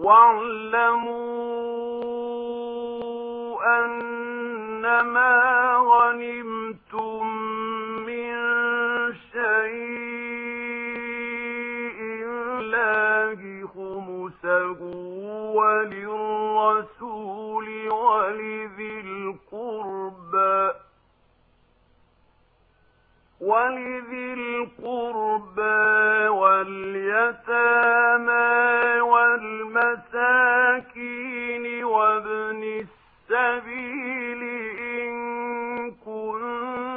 واعلموا أنما غنمتم من شيء الله خمسه وللرسول ولذي القربى ولذي القربى واليتامى والمساكين وابن السبيل إن كنتم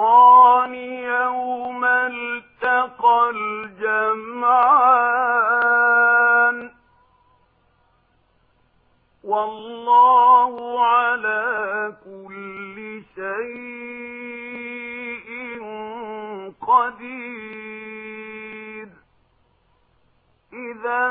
الفرقان يوم التقى الجمعان. والله على كل شيء قدير. إذا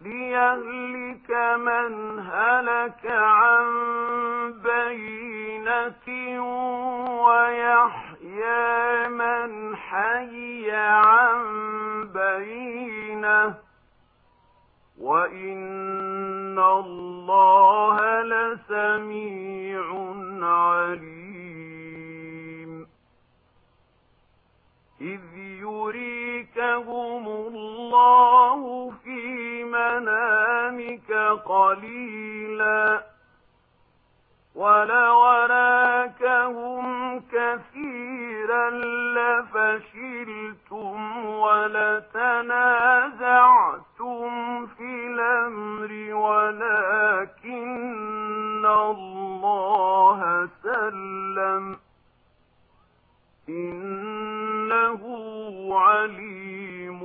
ليهلك من هلك عن بينة ويحيى من حي عن بينة وإن الله لسميع عليم إذ يريكه قَلِيلًا ولوراكهم كَثِيرًا لَّفَشِلْتُمْ وَلَتَنَازَعْتُمْ فِي الْأَمْرِ وَلَكِنَّ اللَّهَ سَلَّمَ إِنَّهُ عَلِيمٌ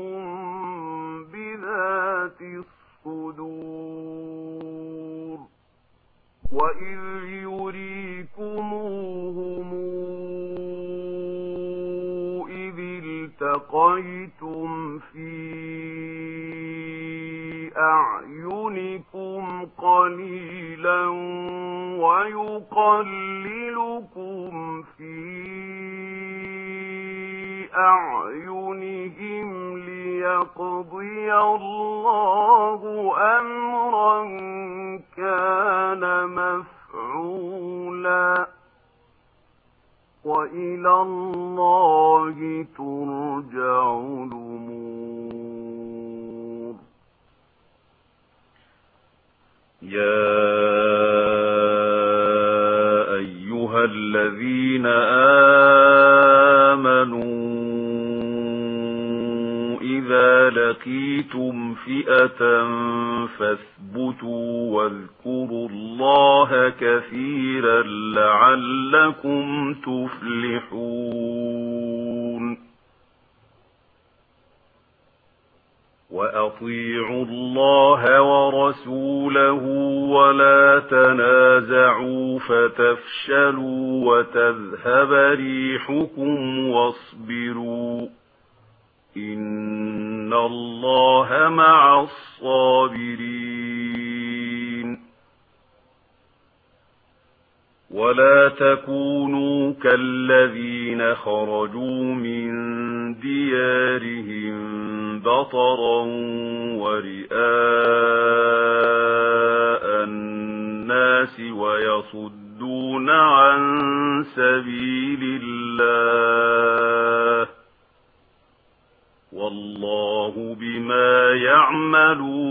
بِذَاتِ الصُّدُورِ وَإِذْ يُرِيكُمُوهُمْ إِذِ الْتَقَيْتُمْ فِي أَعْيُنِكُمْ قَلِيلًا وَيُقَلِّلُكُمْ فِي أَعْيُنِهِمْ ليقضي الله أمرا كان مفعولا. وإلى الله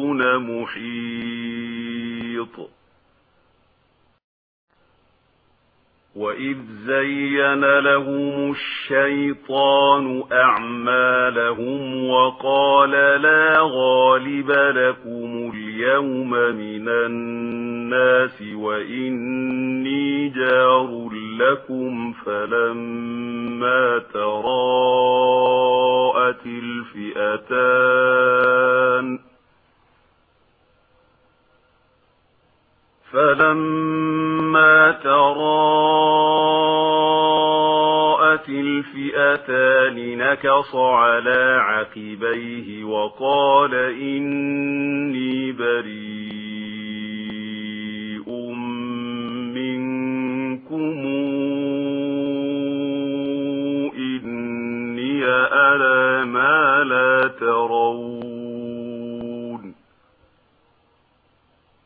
دون محيط. وَإِذْ زَيَّنَ لَهُمُ الشَّيْطَانُ أَعْمَالَهُمْ وَقَالَ لَا غَالِبَ لَكُمُ الْيَوْمَ مِنَ النَّاسِ وَإِنِّي جَارٌ لَكُمْ فَلَمَّا تَرَاءَتِ الْفِئَتَانِ فلما تراءت الفئتان نكص على عقبيه وقال إني بريء منكم إني أَرَى ما لا ترون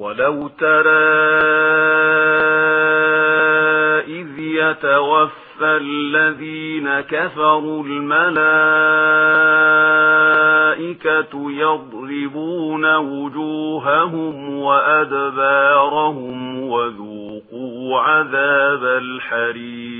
ولو ترى إذ يتوفى الذين كفروا الملائكة يضربون وجوههم وأدبارهم وذوقوا عذاب الحريم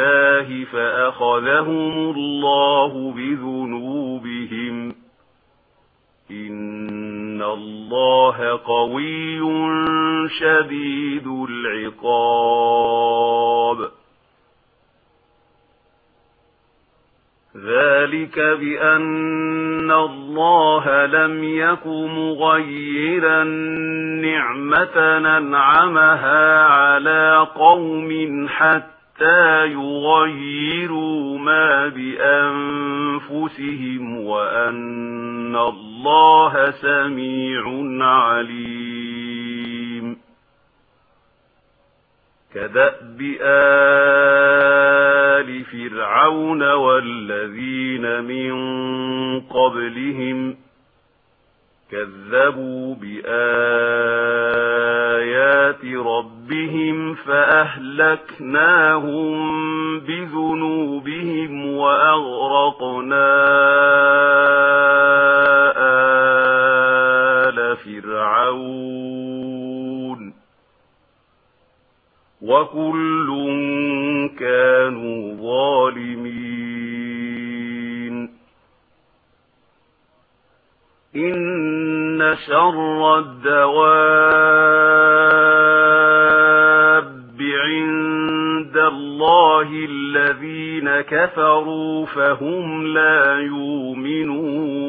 الله فأخذهم الله بذنوبهم. إن الله قوي شديد العقاب. ذلك بأن الله لم يك مغيرا نعمة ننعمها على قوم حتى حتى يغيروا ما بأنفسهم وأن الله سميع عليم كدأب آل فرعون والذين من قبلهم كذبوا بآيات ربهم فأهلكناهم بذنوبهم وأغرقنا آل فرعون وكل كانوا ظالمين إن إن شر الدواب عند الله الذين كفروا فهم لا يؤمنون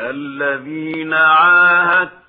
الذين عاهدت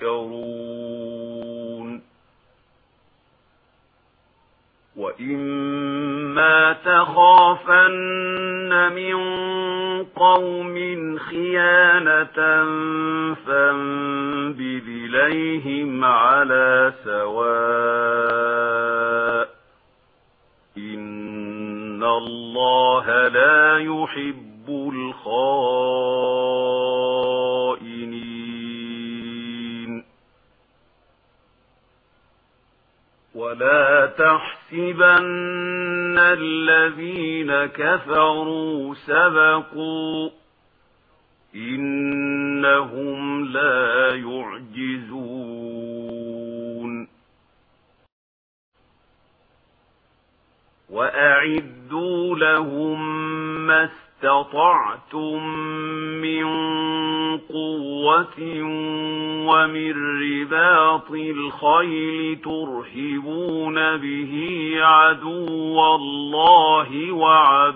تذكرون وإما تخافن من قوم خيانة فانبذ إليهم على سواء إن الله لا يحب الخائن يَحْسَبَنَّ الَّذِينَ كَفَرُوا سَبَقُوا إِنَّهُمْ لَا يُعْجِزُونَ. وَأَعِدُّوا لَهُم مَّا اسْتَطَعْتُم مِّن قُوَّةٍ وَمِن رِّبَاطِ الْخَيْلِ تُرْهِبُونَ تركبون به عدو الله وعدو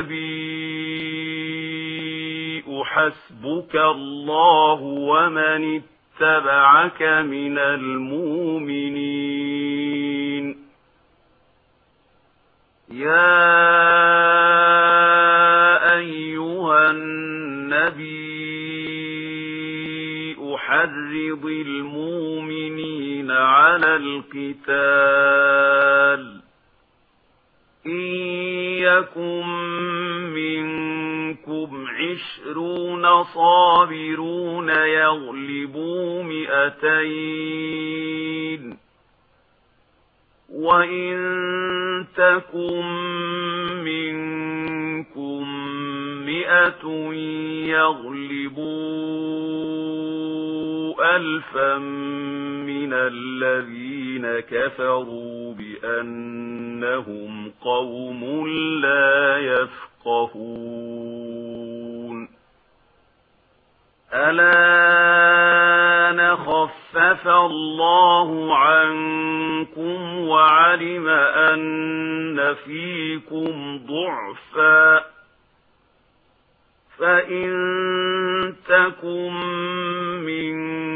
النبي حسبك الله ومن اتبعك من المؤمنين. يا أيها النبي أحرض المؤمنين على القتال. إن يَكُن مِّنكُمْ عِشْرُونَ صَابِرُونَ يَغْلِبُوا مِئَتَيْنِ وَإِن تَكُن مِّنكُم مِّئَةٌ يَغْلِبُوا أَلْفًا مِّنَ الَّذِينَ الذين كفروا بأنهم قوم لا يفقهون. ألا نخفف الله عنكم وعلم أن فيكم ضعفا. فإن تكن منكم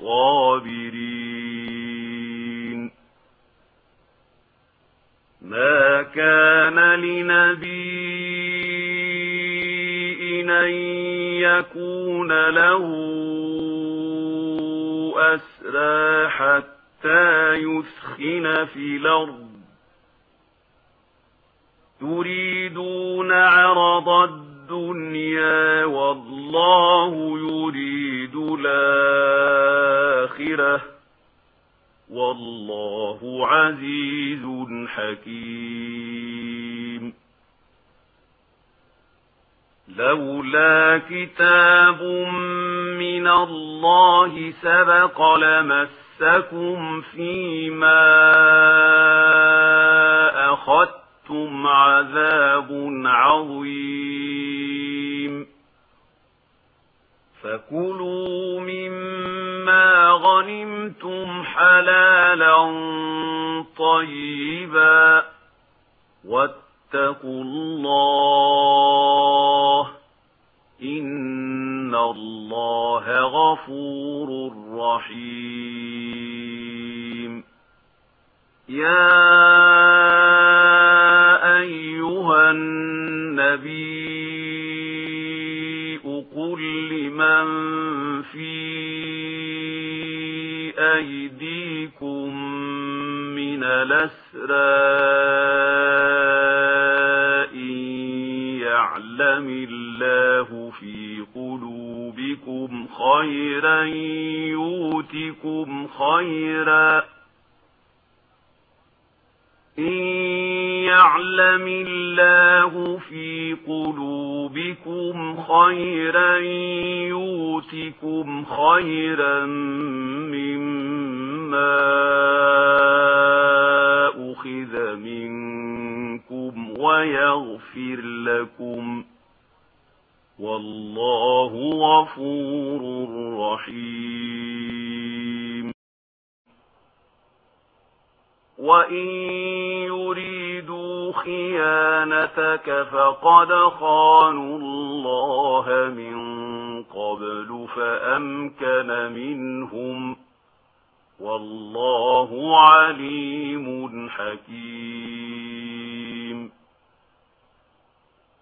الصابرين. ما كان لنبي أن يكون له أسرى حتى يثخن في الأرض. تريدون عرض الدنيا والله يريد والله عزيز حكيم. لولا كتاب من الله سبق لمسكم فيما أخذتم عذاب عظيم. فكلوا من غنمتم حلالا طيبا واتقوا الله إن الله غفور رحيم. يا أيها النبي قل لمن في بأيديكم من الأسرى يعلم الله في قلوبكم خيرا يوتكم خيرا إن يعلم الله في قلوبكم خيرا يوتكم خيرا مما أخذ منكم ويغفر لكم والله غفور رحيم. وإن يريد يريدوا خيانتك فقد خانوا الله من قبل فأمكن منهم والله عليم حكيم.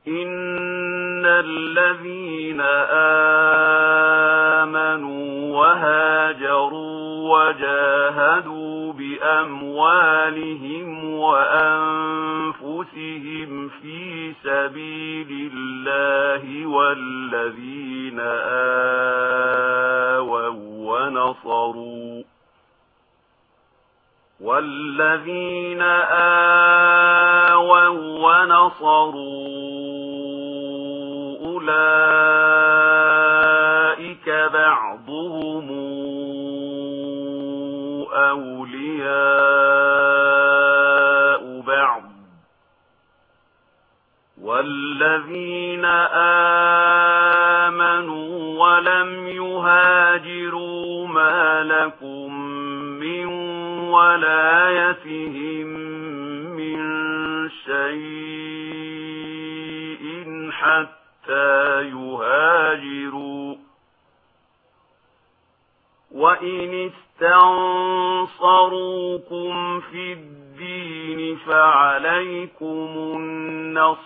إن الذين آمنوا آمنوا وهاجروا وجاهدوا بأموالهم وأنفسهم في سبيل الله والذين آووا ونصروا والذين آووا ونصروا أولئك والذين آمنوا ولم يهاجروا ما لكم من ولايتهم من شيء حتى يهاجروا وإن استنصروكم في الدين فعليكم النصر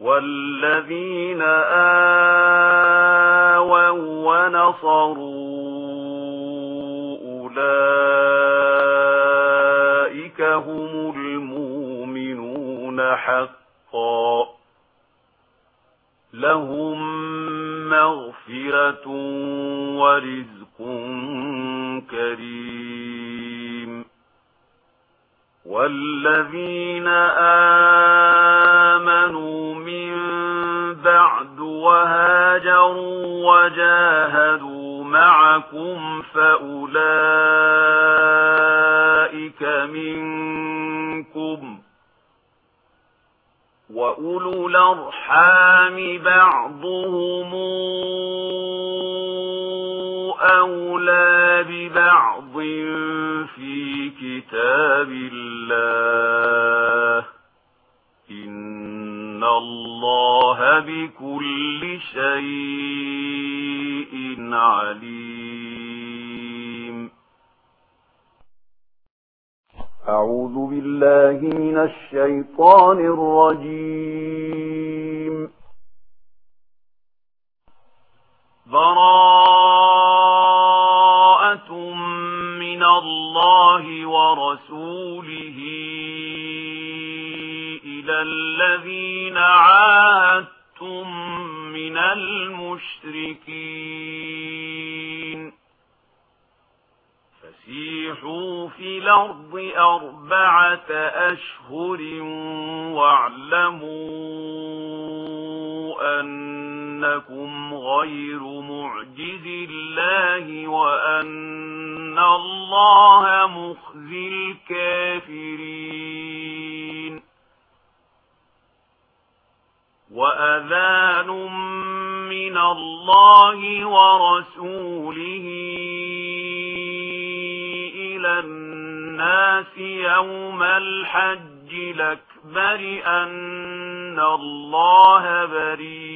والذين آووا ونصروا أولئك هم المؤمنون حقا لهم مغفرة ورزق كريم والذين آمنوا من بعد وهاجروا وجاهدوا معكم فأولئك منكم وأولو الأرحام بعضهم أولى ببعض في كتاب الله إن الله بكل شيء عليم أعوذ بالله من الشيطان الرجيم ضرار الله ورسوله إلى الذين عاهدتم من المشركين. فسيحوا في الأرض أربعة أشهر واعلموا أن إنكم غير معجز الله وأن الله مخزي الكافرين. وأذان من الله ورسوله إلى الناس يوم الحج لكبر أن الله بريد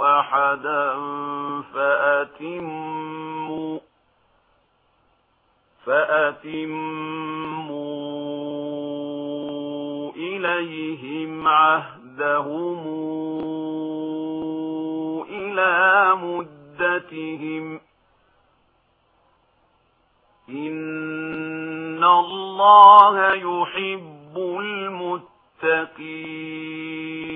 أحدا فأتموا فأتموا إليهم عهدهم إلى مدتهم إن الله يحب المتقين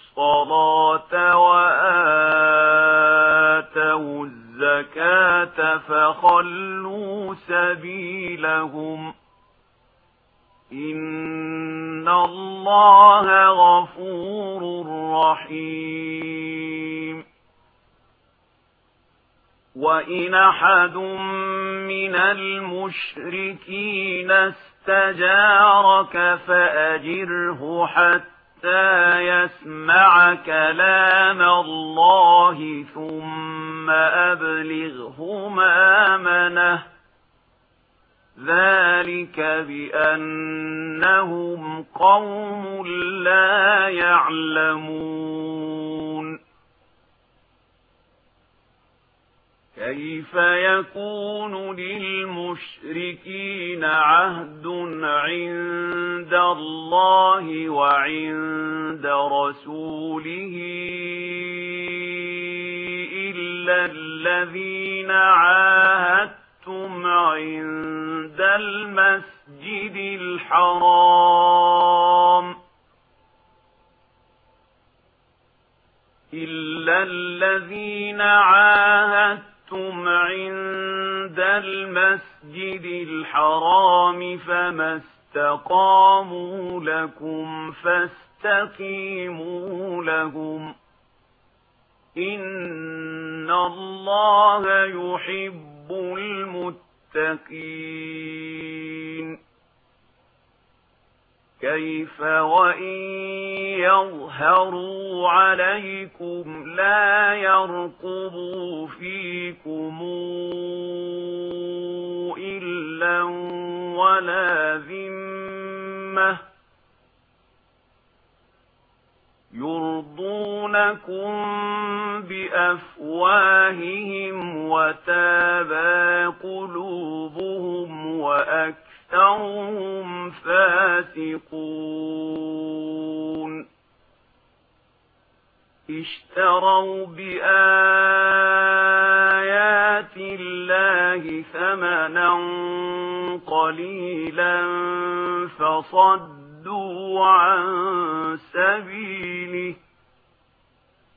الصلاة وآتوا الزكاة فخلوا سبيلهم إن الله غفور رحيم وإن أحد من المشركين استجارك فأجره حتى حتى يسمع كلام الله ثم أبلغه مامنه ذلك بأنهم قوم لا يعلمون كيف يكون للمشركين عهد عند الله وعند رسوله إلا الذين عاهدتم عند المسجد الحرام إلا الذين عاهدتم كنتم عند المسجد الحرام فما استقاموا لكم فاستقيموا لهم إن الله يحب المتقين كيف وإن يظهروا عليكم لا يرقبوا فيكم إلا ولا ذمة يرضونكم بأفواههم وتابى قلوبهم وأكبرهم أكثرهم فاسقون اشتروا بآيات الله ثمنا قليلا فصدوا عن سبيله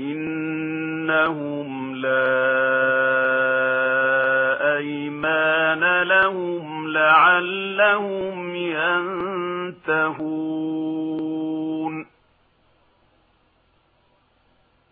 إنهم لا أيمان لهم لعلهم ينتهون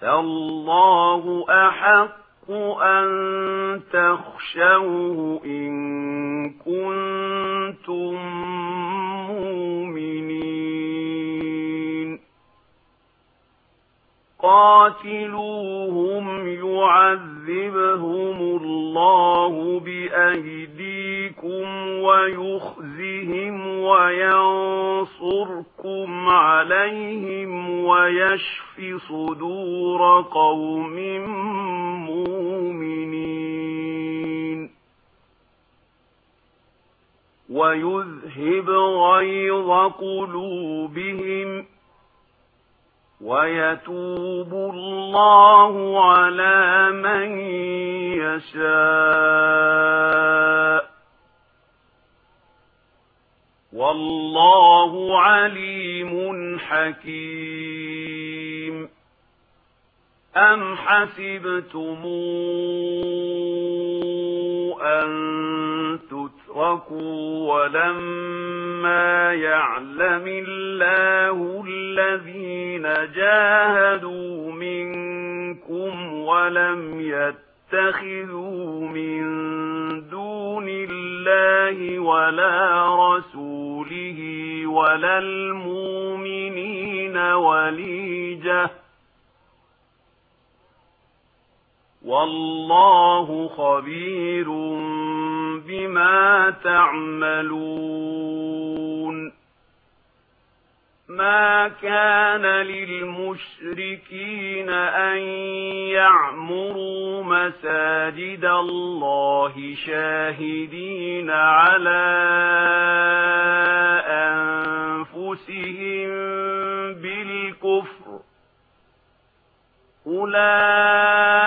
فالله أحق أن تخشوه إن كنتم مؤمنين قاتلوهم يعذبهم الله بأيديهم يُعِينُكُمْ وَيُخْزِيهِمْ وَيَنصُرْكُمْ عَلَيْهِمْ وَيَشْفِ صُدُورَ قَوْمٍ مُؤْمِنِينَ وَيُذْهِبْ غَيْظَ قُلُوبِهِمْ وَيَتُوبُ اللَّهُ عَلَى مَن يَشَاءُ والله عليم حكيم. أم حسبتم أن تتركوا ولما يعلم الله الذين جاهدوا منكم ولم يتخذوا من دون الله ولا رسول ولا المؤمنين وليجة والله خبير بما تعملون ما كان للمشركين أن يعمروا مساجد الله شاهدين على أنفسهم بالكفر. أولئك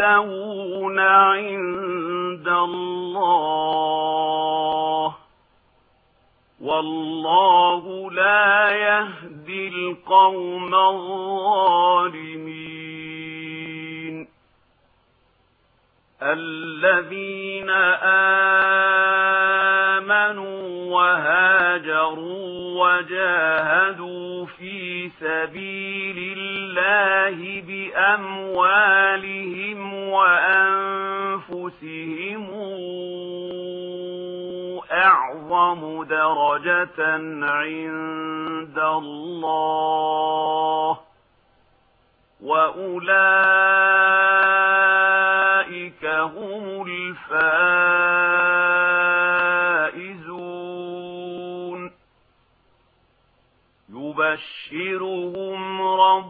يستوون عند الله والله لا يهدي القوم الظالمين الذين آمنوا وهاجروا وجاهدوا في سبيل الله الله بأموالهم وأنفسهم أعظم درجة عند الله وأولئك هم الفائزون يبشرهم رب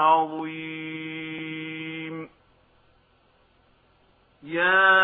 عظيم يا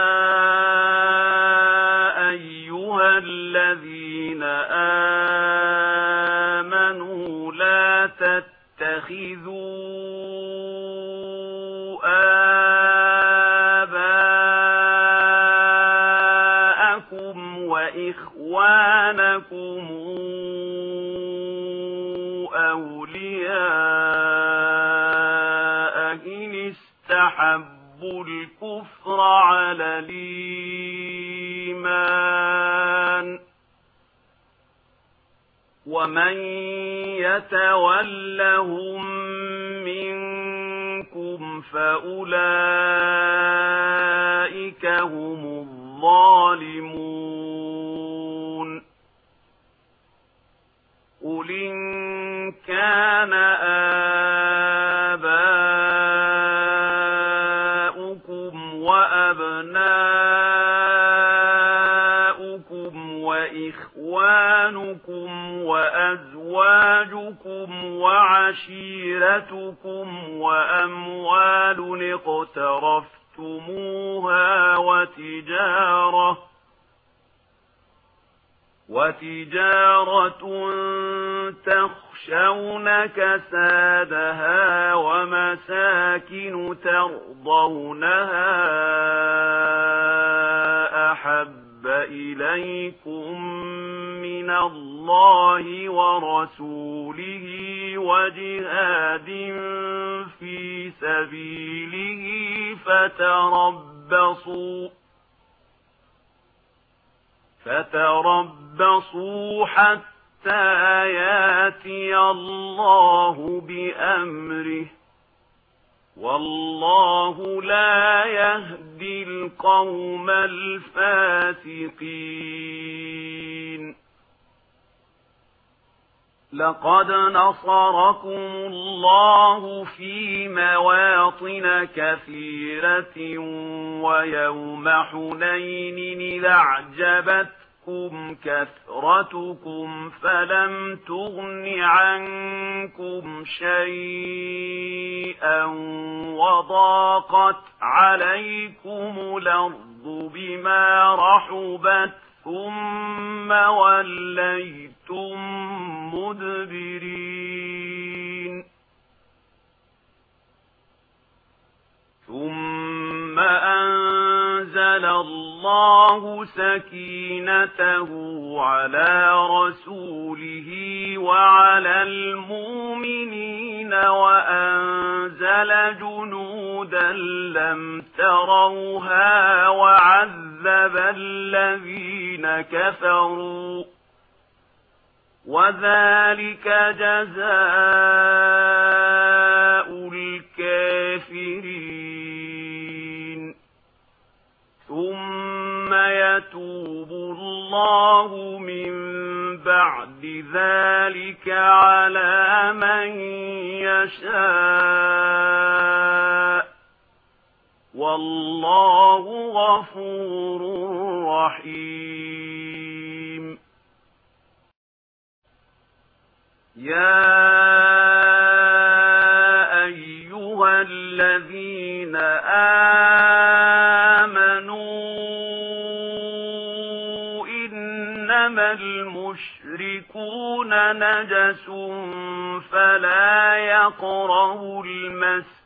وَتِجَارَةٌ تَخْشَوْنَ كَسَادَهَا وَمَسَاكِنُ تَرْضَوْنَهَا أَحَبَّ إِلَيْكُمْ مِنَ اللَّهِ وَرَسُولِهِ وَجِهَادٍ فِي سَبِيلِهِ فَتَرَبَّصُوا فتربصوا حتى ياتي الله بأمره. والله لا يهدي القوم الفاسقين. لقد نصركم الله في مواطن كثيرة ويوم حنين لعجبتكم أعجبتكم كثرتكم فلم تغن عنكم شيئا وضاقت عليكم الأرض بما رحبت ثم وليتم مدبرين ثم أنزل الله سكينته على رسوله وعلى المؤمنين وأنزل جنودا لم تروها وعذب الذين الذين كفروا وذلك جزاء الكافرين. ثم يتوب الله من بعد ذلك على من يشاء. والله غفور رحيم. يا أيها الذين آمنوا إنما المشركون نجس فلا يقره المسجد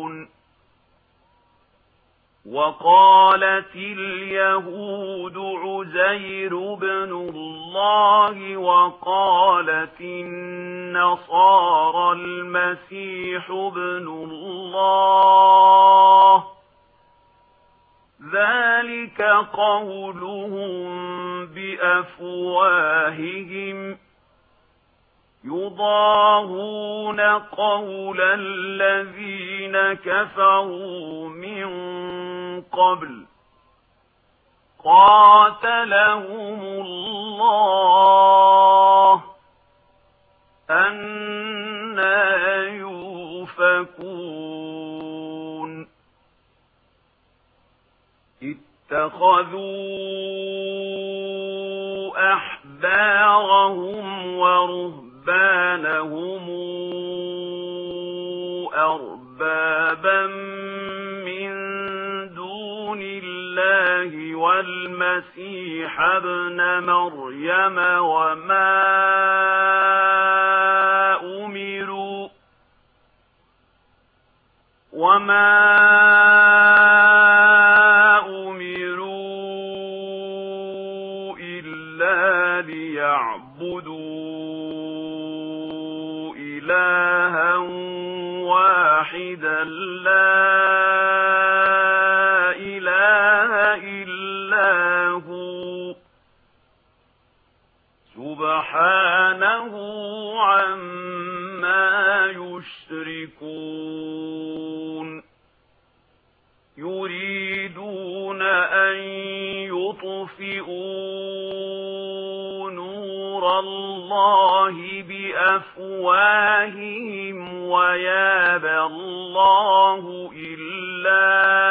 وقالت اليهود عزير بن الله وقالت النصارى المسيح بن الله. ذلك قولهم بأفواههم. يضاهون قول الذين كفروا من قبل قاتلهم الله أنا يوفكون اتخذوا أحبارهم ورهبانهم أربابا والمسيح ابن مريم وما أمروا وما أمروا إلا ليعبدوا إلها واحدا لا سُبْحَانَهُ عَمَّا يُشْرِكُونَ. يُرِيدُونَ أَن يُطْفِئُوا نُورَ اللَّهِ بِأَفْوَاهِهِمْ وَيَأْبَى اللَّهُ إِلَّا